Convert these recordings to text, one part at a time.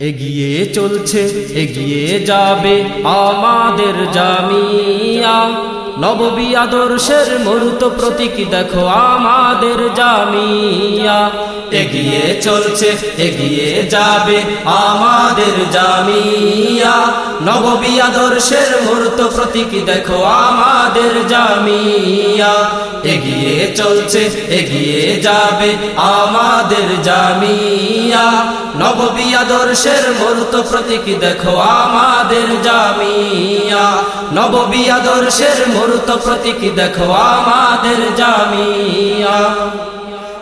এগিয়ে চলছে এগিয়ে যাবে আমাদের জামিয়া। নববী আদর্শের মূর্ত প্রতীক দেখো আমাদের জামিয়া। এগিয়ে চলছে, এগিয়ে যাবে আমাদের জামিয়া। নববী আদর্শের মূর্ত প্রতীক দেখো আমাদের জামিয়া। এগিয়ে চলছে, এগিয়ে যাবে আমাদের জামিয়া। নববী আদর্শের মূর্ত প্রতীক দেখো আমাদের জামিয়া। নববী আদর্শের মূর্ত প্রতীক দেখো আমাদের জামিয়া।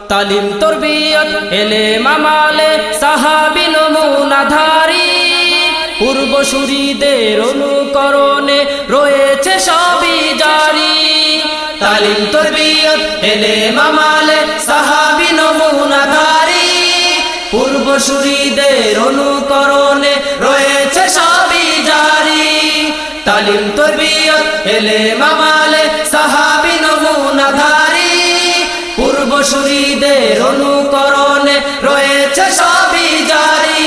তালিম তরবিয়ত এলে মামালে সাহাবি নমুনাধারী। পূর্বসূরীদের অনুকরণে রয়েছে সবই জারি। তালিম তরবিয়ত এলে মামালে সাহাবি নমুনাধারী। পূর্বসূরীদের অনুকরণে রয়েছে সবই জারি। তালিম তরবিয়ত এলে মামালে সাহাবি পূর্বসূরীদের অনুকরণে রয়েছে সবই জারি।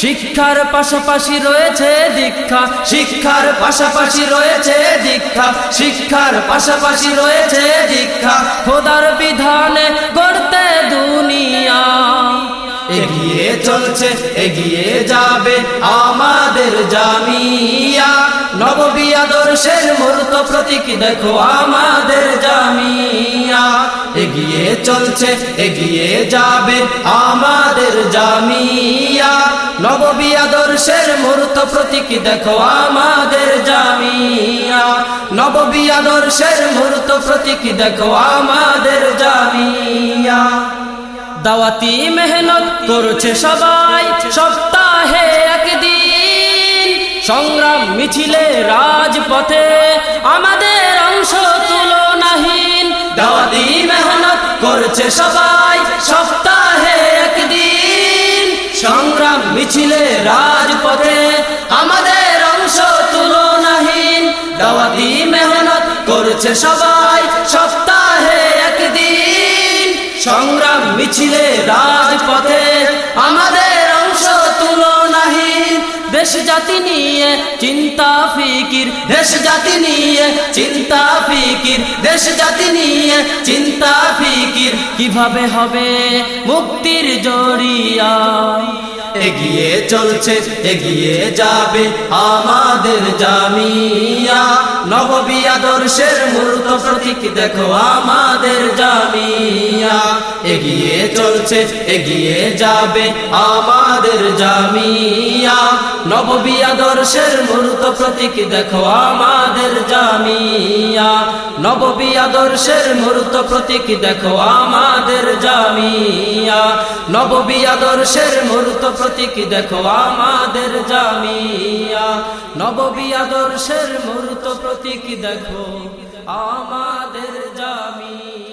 শিক্ষার পাশাপাশি রয়েছে দীক্ষা, শিক্ষার পাশাপাশি রয়েছে দীক্ষা, শিক্ষার পাশাপাশি রয়েছে দীক্ষা। খোদার বিধানে গড়তে দুনিয়া। এগিয়ে চলছে, এগিয়ে যাবে আমাদের জামিয়া। নববী আদর্শের মূর্ত প্রতীক দেখো আমাদের জামিয়া। এগিয়ে চলছে, এগিয়ে যাবে আমাদের জামিয়া। নববী আদর্শের মূর্ত প্রতীক দেখো আমাদের জামিয়া। নববী আদর্শের মূর্ত প্রতীক দেখো আমাদের জামিয়া। দাওয়াতি মেহনত করছে সবাই, সপ্তাহে একদিন। সংগ্রাম মিছিলে রাজপথে আমাদের অংশ তুলনাহীন। দাওয়াতি মেহনত সবাই সপ্তাহে একদিন সংগ্রাম মিছিলে রাজপথে আমাদের অংশ তুলনাহীন। দাওয়াতি মেহনত করছে সবাই সপ্তাহে একদিন। সংগ্রাম মিছিলে রাজপথে আমাদের অংশ তুলনাহীন। দেশ জাতি নিয়ে চিন্তা ফিকির দেশ জাতি নিয়ে চিন্তা, ফিকির, দেশ, জাতি নিয়ে চিন্তা, ফিকির, কীভাবে হবে মুক্তির জড়িয়া এগিয়ে চলছে, এগিয়ে যাবে আমাদের জামিয়া। নববী আদর্শের মূর্ত প্রতীক দেখো আমাদের জামিয়া। এগিয়ে চলছে, এগিয়ে যাবে আমাদের জামিয়া। নববী আদর্শের মূর্ত প্রতীক দেখো আমাদের জামিয়া। নববী আদর্শের মূর্ত প্রতীক দেখো আমাদের জামিয়া। নববী আদর্শের মূর্ত প্রতীক দেখো আমাদের জামিয়া। নববী আদর্শের মূর্ত প্রতীক দেখো আমাদের জামিয়া।